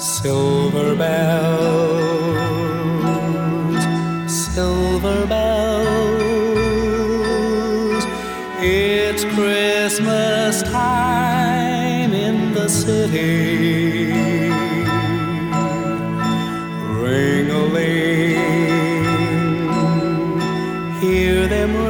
Silver bells, silver bells. It's Christmas time in the city. Ring a ling, hear them ring.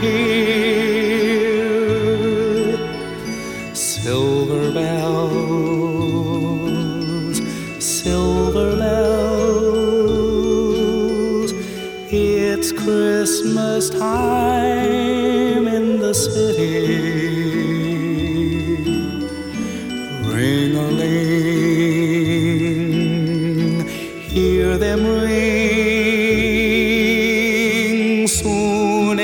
hear silver bells, silver bells. It's Christmas time in the city. Ring a ling, hear them ring. Soon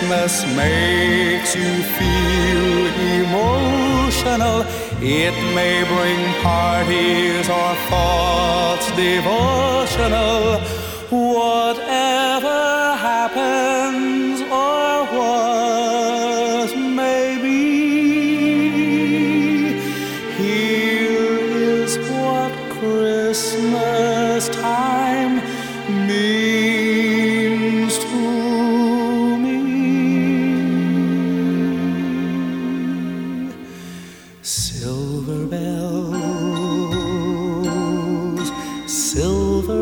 Christmas makes you feel emotional. It may bring parties or thoughts devotional. Whatever happens or was may be, here is what Christmas time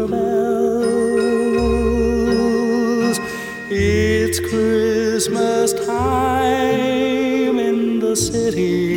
bells. It's Christmas time in the city.